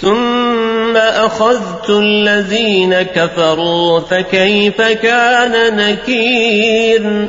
ثم أخذت الذين كفروا فكيف كان نكير